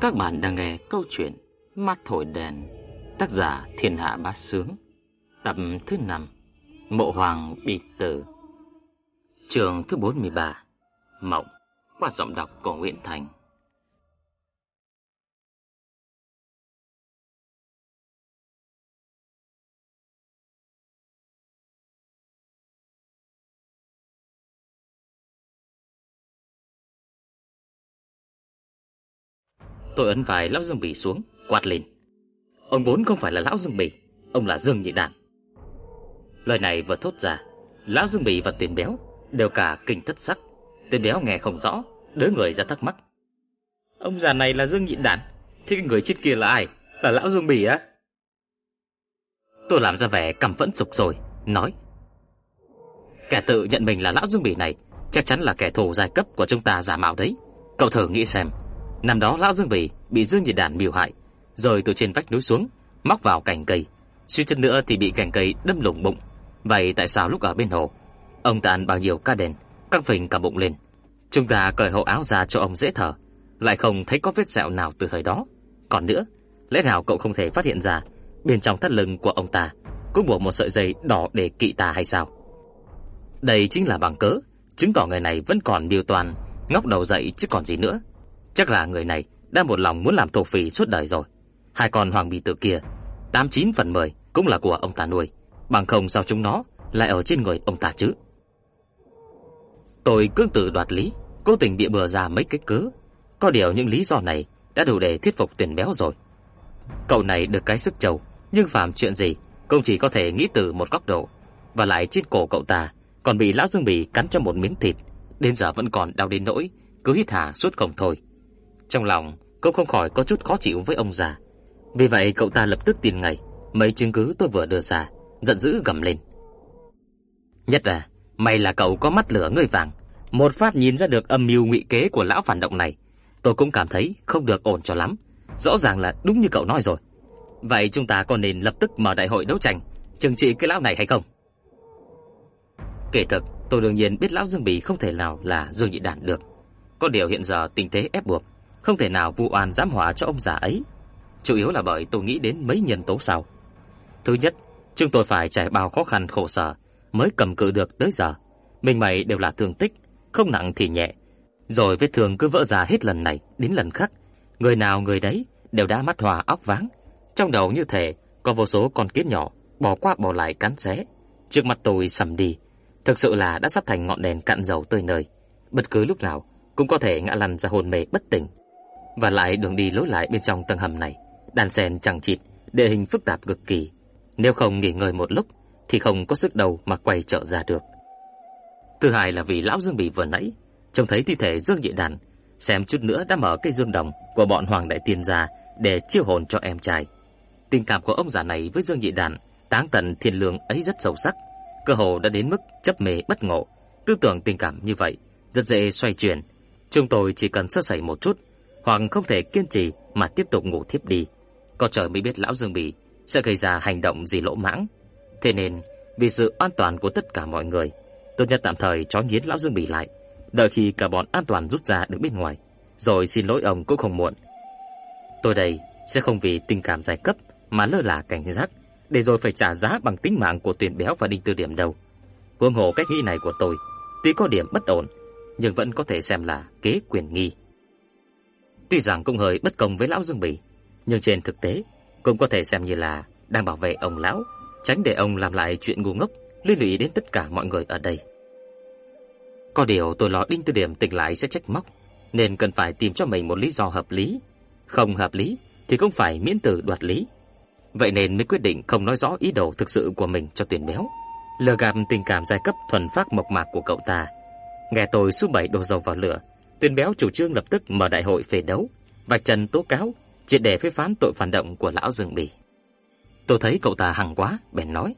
Các bạn đang nghe câu chuyện Mắt thổi đèn, Tác giả Thiên Hạ Bá Sướng, Tập thứ 5 Mộ Hoàng bị tử. Trường thứ 43 Mộng, Qua giọng đọc của Nguyễn Thành. Tôi ấn vai lão Dương Bỉ xuống, quát lên. Ông vốn không phải là lão Dương Bỉ, ông là Dương Nhị Đàn. Lời này vừa thốt ra, lão Dương Bỉ và Tiền Béo đều cả kinh thất sắc. Tiền Béo nghe không rõ, đứa người ra thắc mắc. Ông già này là Dương Nhị Đàn, thế cái người chết kia là ai? Là lão Dương Bỉ á? Tôi làm ra vẻ căm phẫn sục rồi, nói. Kẻ tự nhận mình là lão Dương Bỉ này chắc chắn là kẻ thù giai cấp của chúng ta giả mạo đấy. Cậu thử nghĩ xem, Năm đó lão Dương Vĩ bị Dương Nhị Đản miêu hại, rồi từ trên vách núi xuống, móc vào cành cây, suy chân nữa thì bị cành cây đâm lủng bụng. Vậy tại sao lúc ở bên hồ, ông ta ăn bao nhiêu ca đèn, căng phình cả bụng lên. Chúng ta cởi hậu áo ra cho ông dễ thở, lại không thấy có vết sẹo nào từ thời đó. Còn nữa, lẽ nào cậu không thể phát hiện ra bên trong thắt lưng của ông ta cũng buộc một sợi dây đỏ để kỵ tà hay sao? Đây chính là bằng cớ, chứng tỏ người này vẫn còn điều toàn, ngóc đầu dậy chứ còn gì nữa. Chắc là người này đã một lòng muốn làm thổ phỉ suốt đời rồi. Hai con hoàng bì tử kia, 89 phần 10 cũng là của ông ta nuôi, bằng không sao chúng nó lại ở trên người ông ta chứ. Tôi cương tự đoạt lý, cố tình bịa bừa ra mấy cái cớ. Có điều những lý do này đã đủ để thuyết phục tiền béo rồi. Cậu này được cái sức trầu, nhưng phạm chuyện gì cũng chỉ có thể nghĩ từ một góc độ. Và lại trên cổ cậu ta còn bị lão Dương Bì cắn cho một miếng thịt, đến giờ vẫn còn đau đến nỗi cứ hít hà suốt không thôi. Trong lòng cũng không khỏi có chút khó chịu với ông già. Vì vậy cậu ta lập tức tìm ngay mấy chứng cứ tôi vừa đưa ra, giận dữ gầm lên. Nhất là, may là cậu có mắt lửa người vàng, một phát nhìn ra được âm mưu ngụy kế của lão phản động này. Tôi cũng cảm thấy không được ổn cho lắm. Rõ ràng là đúng như cậu nói rồi. Vậy chúng ta có nên lập tức mở đại hội đấu tranh, trừng trị cái lão này hay không? Kể thực, tôi đương nhiên biết lão Dương Bỉ không thể nào là Dương Nhị Đản được. Có điều hiện giờ tình thế ép buộc, không thể nào vu oan giám họa cho ông già ấy. Chủ yếu là bởi tôi nghĩ đến mấy nhân tố sau. Thứ nhất, chúng tôi phải trải bao khó khăn khổ sở mới cầm cự được tới giờ. Mình mày đều là thương tích, không nặng thì nhẹ. Rồi vết thương cứ vỡ ra hết lần này đến lần khác. Người nào người đấy đều đã mắt hòa óc váng. Trong đầu như thể có vô số con kiến nhỏ bỏ qua bỏ lại cắn xé. Trước mặt tôi sầm đi, thực sự là đã sắp thành ngọn đèn cạn dầu tươi nơi. Bất cứ lúc nào cũng có thể ngã lăn ra hồn mê bất tỉnh. Và lại đường đi lối lại bên trong tầng hầm này, đàn sen chẳng chịt, địa hình phức tạp cực kỳ. Nếu không nghỉ ngơi một lúc thì không có sức đầu mà quay trở ra được. Thứ hai là vì lão Dương Bỉ vừa nãy trông thấy thi thể Dương Nhị Đàn, xem chút nữa đã mở cây dương đồng của bọn Hoàng đại tiên ra để chiêu hồn cho em trai. Tình cảm của ông già này với Dương Nhị Đàn, táng tận thiên lương ấy rất sâu sắc, cơ hồ đã đến mức chấp mê bất ngộ. Tư tưởng tình cảm như vậy rất dễ xoay chuyển. Chúng tôi chỉ cần sơ sẩy một chút hoặc không thể kiên trì mà tiếp tục ngủ thiếp đi. Có trời mới biết lão Dương Bỉ sẽ gây ra hành động gì lỗ mãng. Thế nên, vì sự an toàn của tất cả mọi người, tốt nhất tạm thời trói nghiến lão Dương Bỉ lại, đợi khi cả bọn an toàn rút ra được bên ngoài, rồi xin lỗi ông cũng không muộn. Tôi đây sẽ không vì tình cảm giai cấp mà lơ là cảnh giác, để rồi phải trả giá bằng tính mạng của Tuyền Béo và Đinh Tư Điểm đâu. Huống hồ cách nghĩ này của tôi, tuy có điểm bất ổn, nhưng vẫn có thể xem là kế quyền nghi. Tuy rằng cũng hơi bất công với lão Dương Bỉ, nhưng trên thực tế cũng có thể xem như là đang bảo vệ ông lão, tránh để ông làm lại chuyện ngu ngốc liên lụy đến tất cả mọi người ở đây. Có điều tôi lo Đinh Tư Điểm tỉnh lại sẽ trách móc, nên cần phải tìm cho mình một lý do hợp lý. Không hợp lý thì cũng phải miễn tử đoạt lý. Vậy nên mới quyết định không nói rõ ý đồ thực sự của mình cho tiền béo, lừa gạt tình cảm giai cấp thuần phác mộc mạc của cậu ta. Nghe tôi xúc bảy đồ dầu vào lửa, Tuyên béo chủ trương lập tức mở đại hội phê đấu, vạch trần tố cáo, triệt để phê phán tội phản động của lão Dương Bỉ. Tôi thấy cậu ta hằng quá, bèn nói.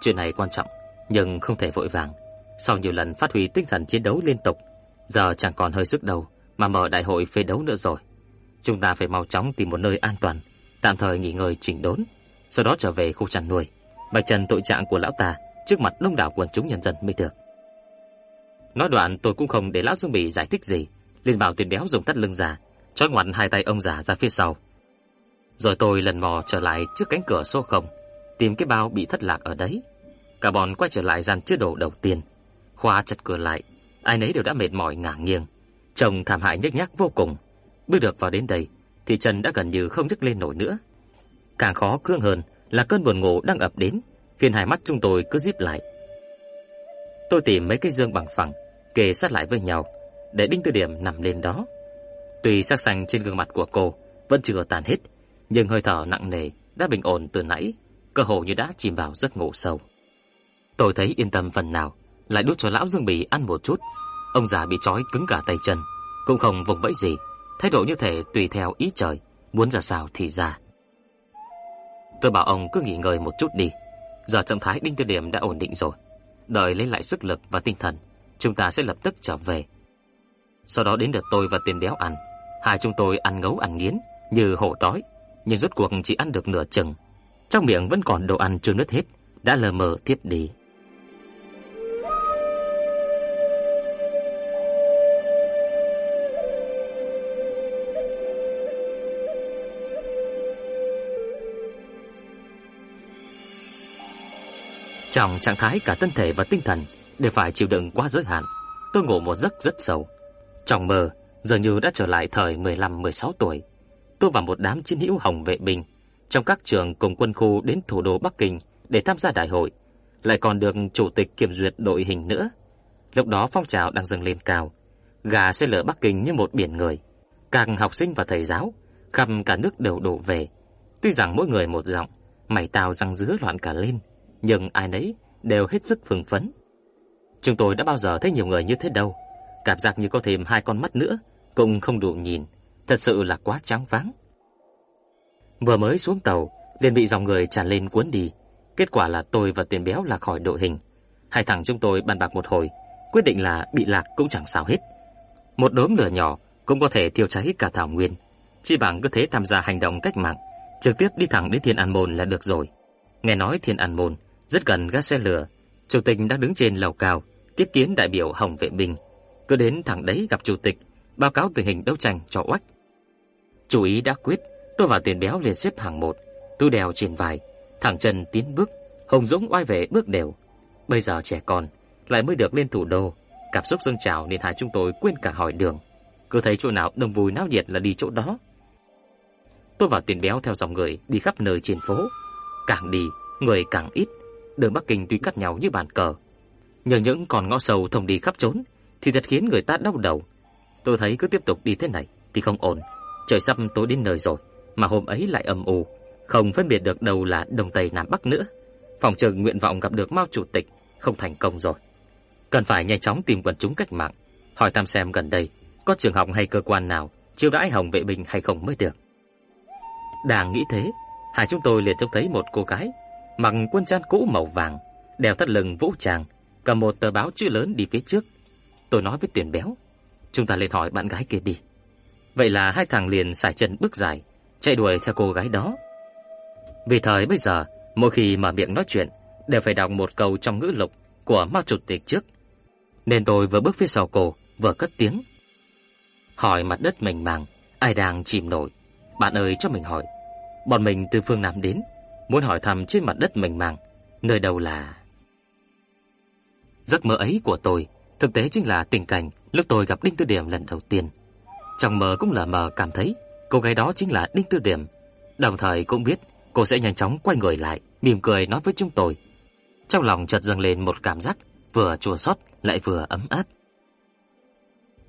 Chuyện này quan trọng, nhưng không thể vội vàng. Sau nhiều lần phát huy tinh thần chiến đấu liên tục, giờ chẳng còn hơi sức đầu mà mở đại hội phê đấu nữa rồi. Chúng ta phải mau chóng tìm một nơi an toàn, tạm thời nghỉ ngơi chỉnh đốn, sau đó trở về khu chăn nuôi, vạch trần tội trạng của lão ta trước mặt đông đảo quần chúng nhân dân mới được. Nói đoạn tôi cũng không để lão Dương Bỉ giải thích gì, liền bảo tiền béo dùng tắt lưng già, Chói ngoặt hai tay ông già ra phía sau. Rồi tôi lần mò trở lại trước cánh cửa số không, tìm cái bao bị thất lạc ở đấy. Cả bọn quay trở lại gian chứa đồ đầu tiên, khóa chặt cửa lại, ai nấy đều đã mệt mỏi ngả nghiêng, trông thảm hại nhếch nhác vô cùng. Bước được vào đến đây, thì chân đã gần như không nhấc lên nổi nữa. Càng khó cương hơn là cơn buồn ngủ đang ập đến, khiến hai mắt chúng tôi cứ díp lại. Tôi tìm mấy cái dương bằng phẳng, kề sát lại với nhau, để đinh tư điểm nằm lên đó. Tuy sắc xanh trên gương mặt của cô vẫn chưa tàn hết, nhưng hơi thở nặng nề đã bình ổn từ nãy, cơ hồ như đã chìm vào giấc ngủ sâu. Tôi thấy yên tâm phần nào, lại đút cho lão Dương Bỉ ăn một chút. Ông già bị trói cứng cả tay chân, cũng không vùng vẫy gì, thái độ như thể tùy theo ý trời, muốn ra sao thì ra. Tôi bảo ông cứ nghỉ ngơi một chút đi, giờ trạng thái đinh tư điểm đã ổn định rồi. Đợi lấy lại sức lực và tinh thần, chúng ta sẽ lập tức trở về. Sau đó đến lượt tôi và tiền béo ăn, hai chúng tôi ăn ngấu ăn nghiến như hổ đói, nhưng rốt cuộc chỉ ăn được nửa chừng. Trong miệng vẫn còn đồ ăn chưa nứt hết, đã lờ mờ tiếp đi. Trong trạng thái cả thân thể và tinh thần để phải chịu đựng quá giới hạn, tôi ngủ một giấc rất sâu. Trong mơ, dường như đã trở lại thời 15-16 tuổi. Tôi và một đám chiến hữu hồng vệ binh trong các trường cùng quân khu đến thủ đô Bắc Kinh để tham gia đại hội, lại còn được chủ tịch kiểm duyệt đội hình nữa. Lúc đó phong trào đang dâng lên cao, gà sẽ lở Bắc Kinh như một biển người. Càng học sinh và thầy giáo khắp cả nước đều đổ về. Tuy rằng mỗi người một giọng, mày tao răng dứa loạn cả lên, nhưng ai nấy đều hết sức phừng phấn. Chúng tôi đã bao giờ thấy nhiều người như thế đâu, cảm giác như có thêm hai con mắt nữa cũng không đủ nhìn, thật sự là quá trắng váng. Vừa mới xuống tàu, liền bị dòng người tràn lên cuốn đi, kết quả là tôi và Tiền Béo lạc khỏi đội hình. Hai thằng chúng tôi bàn bạc một hồi, quyết định là bị lạc cũng chẳng sao hết. Một đốm lửa nhỏ cũng có thể thiêu cháy cả thảo nguyên, chỉ bằng cứ thế tham gia hành động cách mạng, trực tiếp đi thẳng đến Thiên An Môn là được rồi. Nghe nói Thiên An Môn rất gần ga xe lửa, chủ tịch đang đứng trên lầu cao, tiếp kiến đại biểu Hồng vệ Bình. cứ đến thẳng đấy gặp chủ tịch, báo cáo tình hình đấu tranh cho oách. Chủ ý đã quyết, tôi và Tiền Béo liền xếp hàng một, Tôi đèo trên vai, thẳng chân tiến bước, Hồng Dũng oai về bước đều. Bây giờ trẻ con lại mới được lên thủ đô, cảm xúc dâng trào nên hai chúng tôi quên cả hỏi đường, cứ thấy chỗ nào đông vui náo nhiệt là đi chỗ đó. Tôi và Tiền Béo theo dòng người đi khắp nơi trên phố, càng đi người càng ít, đường Bắc Kinh tuy cắt nhau như bàn cờ, nhưng những con ngõ sâu thông đi khắp trốn thì thật khiến người ta đau đầu. Tôi thấy cứ tiếp tục đi thế này thì không ổn. Trời sắp tối đến nơi rồi, mà hôm ấy lại âm u, không phân biệt được đâu là đông tây nam bắc nữa. Phòng trường nguyện vọng gặp được Mao chủ tịch không thành công rồi. Cần phải nhanh chóng tìm quần chúng cách mạng, hỏi thăm xem gần đây có trường học hay cơ quan nào chiêu đãi hồng vệ binh hay không mới được. Đang nghĩ thế, hai chúng tôi liền trông thấy một cô gái mặc quân trang cũ màu vàng, đeo thắt lưng vũ trang, cầm một tờ báo chữ lớn đi phía trước. Tôi nói với Tuyển Béo, chúng ta lên hỏi bạn gái kia đi. Vậy là hai thằng liền xài chân bước dài, chạy đuổi theo cô gái đó. Vì thời bây giờ, mỗi khi mở miệng nói chuyện, đều phải đọc một câu trong ngữ lục của Mao Chủ tịch trước. Nên tôi vừa bước phía sau cô, vừa cất tiếng. Hỏi mặt đất mình màng, ai đang chìm nổi. Bạn ơi cho mình hỏi, bọn mình từ phương Nam đến, muốn hỏi thăm trên mặt đất mênh mang, nơi đâu là... Giấc mơ ấy của tôi thực tế chính là tình cảnh lúc tôi gặp Đinh Tư Điểm lần đầu tiên. Trong mơ cũng là mờ cảm thấy cô gái đó chính là Đinh Tư Điểm, đồng thời cũng biết cô sẽ nhanh chóng quay người lại, mỉm cười nói với chúng tôi. Trong lòng chợt dâng lên một cảm giác vừa chua xót lại vừa ấm áp.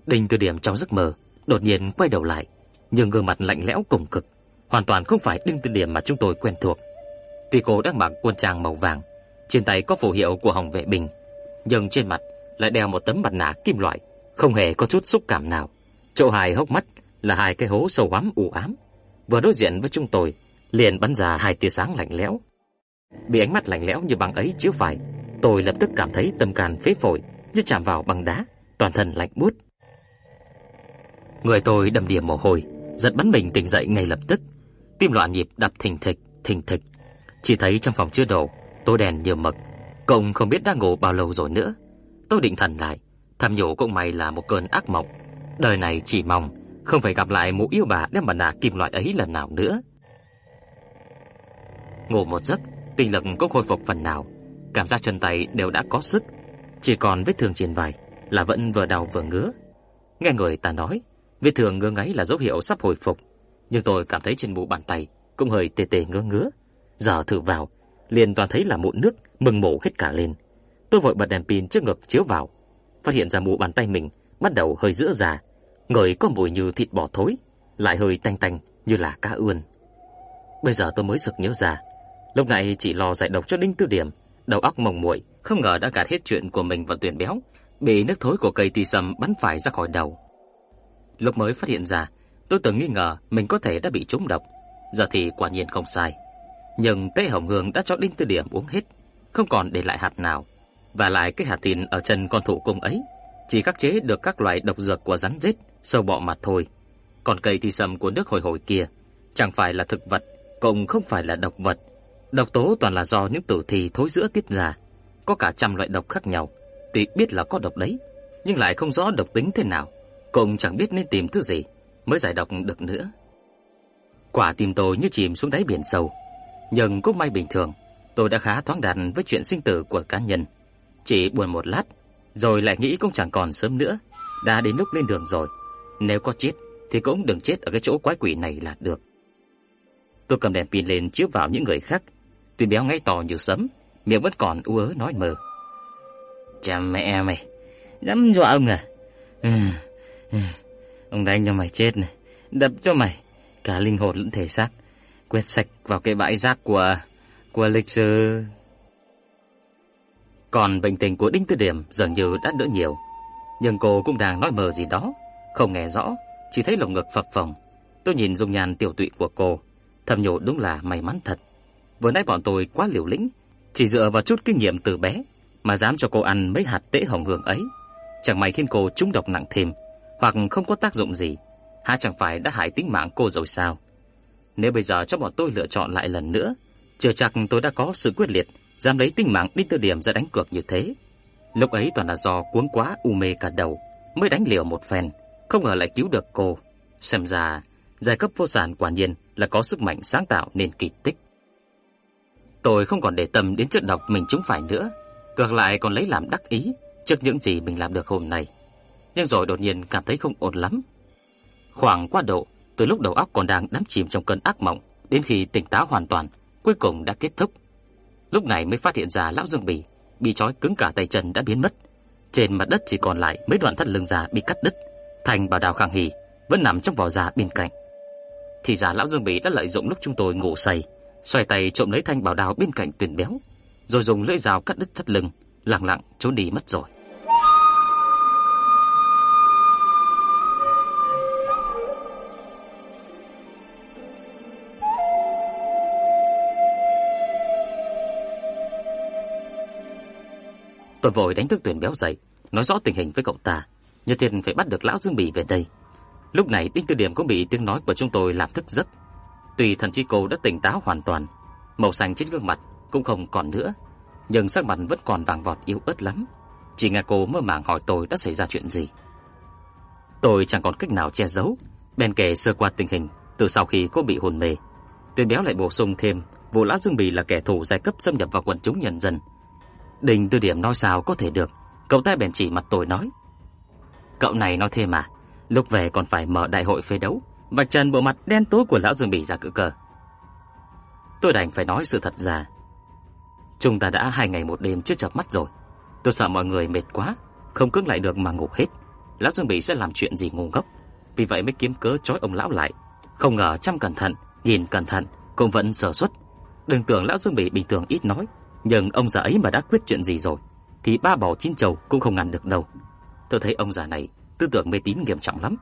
Đinh Tư Điểm trong giấc mơ đột nhiên quay đầu lại, nhưng gương mặt lạnh lẽo cùng cực, hoàn toàn không phải Đinh Tư Điểm mà chúng tôi quen thuộc. Tuy cô đang mặc quân trang màu vàng, trên tay có phù hiệu của Hồng vệ binh, nhưng trên mặt lại đeo một tấm mặt nạ kim loại, không hề có chút xúc cảm nào. Chỗ hai hốc mắt là hai cái hố sâu hoắm u ám, vừa đối diện với chúng tôi, liền bắn ra hai tia sáng lạnh lẽo. Bị ánh mắt lạnh lẽo như băng ấy chiếu phải, tôi lập tức cảm thấy tâm can phế phổi như chạm vào băng đá, toàn thân lạnh buốt. Người tôi đầm đìa mồ hôi, giật bắn mình tỉnh dậy ngay lập tức, tim loạn nhịp đập thình thịch, thình thịch. Chỉ thấy trong phòng chưa đồ, tối đèn như mực, Cộng không biết đã ngủ bao lâu rồi nữa. Tôi định thần lại, thầm nhủ cũng may là một cơn ác mộng. Đời này chỉ mong không phải gặp lại mụ yêu bà đem mặt nạ kim loại ấy lần nào nữa. Ngủ một giấc, tinh lực cũng khôi phục phần nào, cảm giác chân tay đều đã có sức, chỉ còn vết thương trên vai là vẫn vừa đau vừa ngứa. Nghe người ta nói, vết thương ngứa ngáy là dấu hiệu sắp hồi phục, nhưng tôi cảm thấy trên mu bàn tay cũng hơi tê tê ngứa ngứa. Giờ thử vào, liền toàn thấy là mụn nước mừng mổ hết cả lên. Tôi vội bật đèn pin trước ngực chiếu vào, phát hiện ra mu bàn tay mình bắt đầu hơi rữa già, người có mùi như thịt bò thối, lại hơi tanh tanh như là cá ươn. Bây giờ tôi mới sực nhớ ra, lúc này chỉ lo giải độc cho Đinh Tư Điểm, đầu óc mồng muội, không ngờ đã gạt hết chuyện của mình vào tuyển béo, bị nước thối của cây tì sầm bắn phải ra khỏi đầu. Lúc mới phát hiện ra, tôi từng nghi ngờ mình có thể đã bị trúng độc, giờ thì quả nhiên không sai. Nhưng Tế Hồng Hương đã cho Đinh Tư Điểm uống hết, không còn để lại hạt nào, và lại cái hạt tin ở chân con thụ cung ấy chỉ khắc chế được các loại độc dược của rắn rết, sâu bọ mặt thôi. Còn cây thì sầm của nước hồi hồi kia chẳng phải là thực vật, cũng không phải là độc vật. Độc tố toàn là do những tử thi thối giữa tiết ra, có cả trăm loại độc khác nhau. Tuy biết là có độc đấy, nhưng lại không rõ độc tính thế nào, cũng chẳng biết nên tìm thứ gì mới giải độc được nữa. Quả tim tôi như chìm xuống đáy biển sâu, nhưng cũng may bình thường, tôi đã khá thoáng đạt với chuyện sinh tử của cá nhân. Chỉ buồn một lát, rồi lại nghĩ cũng chẳng còn sớm nữa, đã đến lúc lên đường rồi. Nếu có chết thì cũng đừng chết ở cái chỗ quái quỷ này là được. Tôi cầm đèn pin lên chiếu vào những người khác, tuy béo ngay to như sấm, miệng vẫn còn u ớ nói mờ. Cha mẹ mày, dám dọa ông à? Ừ, ừ, ông đánh cho mày chết này, đập cho mày, cả linh hồn lẫn thể xác, quét sạch vào cái bãi rác của của lịch sử. Còn bệnh tình của Đinh Tư Điểm dường như đã đỡ nhiều, nhưng cô cũng đang nói mờ gì đó, không nghe rõ, chỉ thấy lồng ngực phập phồng. Tôi nhìn dung nhan tiểu tụy của cô, thầm nhủ đúng là may mắn thật. Vừa nãy bọn tôi quá liều lĩnh, chỉ dựa vào chút kinh nghiệm từ bé mà dám cho cô ăn mấy hạt tễ hồng hương ấy, chẳng may khiến cô trúng độc nặng thêm, hoặc không có tác dụng gì, há chẳng phải đã hại tính mạng cô rồi sao? Nếu bây giờ cho bọn tôi lựa chọn lại lần nữa, chưa chắc tôi đã có sự quyết liệt dám lấy tính mạng đi từ điểm ra đánh cược như thế. Lúc ấy toàn là do cuống quá u mê cả đầu, mới đánh liều một phen, không ngờ lại cứu được cô. Xem ra, giai cấp vô sản quả nhiên là có sức mạnh sáng tạo nên kỳ tích. Tôi không còn để tâm đến chất độc mình chúng phải nữa, ngược lại còn lấy làm đắc ý trước những gì mình làm được hôm nay. Nhưng rồi đột nhiên cảm thấy không ổn lắm. Khoảng quá độ, từ lúc đầu óc còn đang đắm chìm trong cơn ác mộng, đến khi tỉnh táo hoàn toàn, cuối cùng đã kết thúc. Lúc này mới phát hiện ra lão Dương Bỉ bị trói cứng cả tay chân đã biến mất. Trên mặt đất chỉ còn lại mấy đoạn thắt lưng già bị cắt đứt, thành bảo đào khang hỉ vẫn nằm trong vỏ già bên cạnh. Thì ra lão Dương Bỉ đã lợi dụng lúc chúng tôi ngủ say, xoay tay trộm lấy thanh bảo đào bên cạnh tuyển béo, rồi dùng lưỡi dao cắt đứt thắt lưng, lặng lặng trốn đi mất rồi. Tôi vội đánh thức Tuyển béo dậy, nói rõ tình hình với cậu ta, nhất thiết phải bắt được lão Dương Bỉ về đây. Lúc này Đinh Tư Điểm cũng bị tiếng nói của chúng tôi làm thức giấc. Tuy thần chi cô đã tỉnh táo hoàn toàn, màu xanh trên gương mặt cũng không còn nữa, nhưng sắc mặt vẫn còn vàng vọt yếu ớt lắm. Chỉ nghe cô mơ màng hỏi tôi đã xảy ra chuyện gì. Tôi chẳng còn cách nào che giấu, bèn kể sơ qua tình hình từ sau khi cô bị hôn mê. Tuyển béo lại bổ sung thêm, vụ lão Dương Bỉ là kẻ thù giai cấp xâm nhập vào quần chúng nhân dân, Đình Tư Điểm nói sao có thể được, cậu ta bèn chỉ mặt tôi nói. Cậu này nói thêm mà, lúc về còn phải mở đại hội phê đấu, vạch trần bộ mặt đen tối của lão Dương Bỉ ra cự cờ. Tôi đành phải nói sự thật ra. Chúng ta đã hai ngày một đêm chưa chập mắt rồi. Tôi sợ mọi người mệt quá, không cưỡng lại được mà ngủ hết. Lão Dương Bỉ sẽ làm chuyện gì ngu ngốc. Vì vậy mới kiếm cớ trói ông lão lại. Không ngờ chăm cẩn thận, nhìn cẩn thận, cũng vẫn sở xuất. Đừng tưởng lão Dương Bỉ bình thường ít nói, nhưng ông già ấy mà đã quyết chuyện gì rồi, Thì ba bỏ chín chầu cũng không ngăn được đâu. Tôi thấy ông già này Tư tưởng mê tín nghiêm trọng lắm,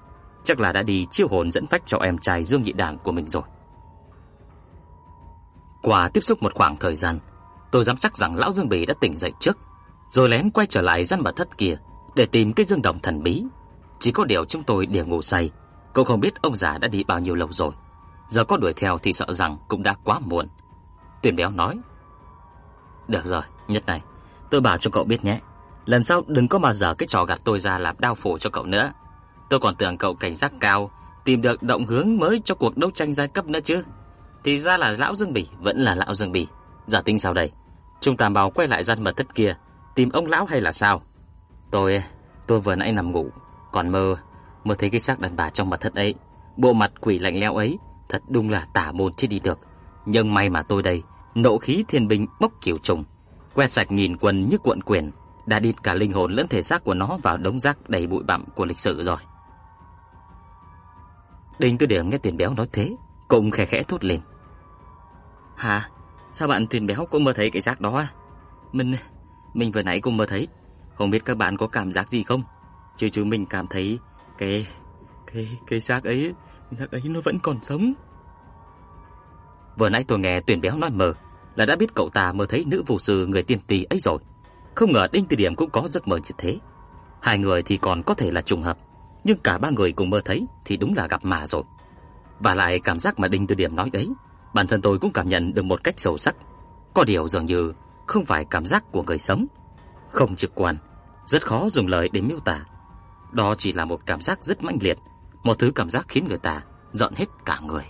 Chắc là đã đi chiêu hồn dẫn phách cho em trai Dương Nhị Đàn của mình rồi. Qua tiếp xúc một khoảng thời gian, Tôi dám chắc rằng Lão Dương Bỉ đã tỉnh dậy trước, Rồi lén quay trở lại gian mật thất kia Để tìm cái dương đồng thần bí. Chỉ có điều chúng tôi đều ngủ say Cậu không biết ông già đã đi bao nhiêu lâu rồi. Giờ có đuổi theo thì sợ rằng cũng đã quá muộn. Tuyển béo nói được rồi, Nhất này, tôi bảo cho cậu biết nhé. Lần sau đừng có mà dở cái trò gạt tôi ra làm đau phổ cho cậu nữa. Tôi còn tưởng cậu cảnh giác cao, tìm được động hướng mới cho cuộc đấu tranh giai cấp nữa chứ. Thì ra là lão Dương Bỉ vẫn là lão Dương Bỉ. Giả tính sao đây? Chúng ta bảo quay lại gian mật thất kia, tìm ông lão hay là sao? Tôi, tôi vừa nãy nằm ngủ, còn mơ, mơ thấy cái xác đàn bà trong mật thất ấy. Bộ mặt quỷ lạnh lẽo ấy, thật đúng là tả môn chết đi được. Nhưng may mà tôi đây, nộ khí thiên binh bốc kiểu trùng, quét sạch nghìn quân như cuộn quyền, đã đi cả linh hồn lẫn thể xác của nó vào đống rác đầy bụi bặm của lịch sử rồi. Đinh Tư Điểm nghe Tuyền Béo nói thế, cũng khẽ khẽ thốt lên. Hả? Sao bạn Tuyền Béo cũng mơ thấy cái xác đó à? Mình mình vừa nãy cũng mơ thấy, không biết các bạn có cảm giác gì không? Chứ chứ mình cảm thấy cái cái cái xác ấy, xác ấy nó vẫn còn sống. Vừa nãy tôi nghe Tuyền Béo nói mơ, là đã biết cậu ta mơ thấy nữ vũ sư người tiên tỷ ấy rồi. Không ngờ Đinh Từ Điểm cũng có giấc mơ như thế. Hai người thì còn có thể là trùng hợp, nhưng cả ba người cùng mơ thấy thì đúng là gặp mà rồi. Và lại cảm giác mà Đinh Từ Điểm nói ấy, bản thân tôi cũng cảm nhận được một cách sâu sắc. Có điều dường như không phải cảm giác của người sống, không trực quan, rất khó dùng lời để miêu tả. Đó chỉ là một cảm giác rất mãnh liệt, một thứ cảm giác khiến người ta giận hết cả người.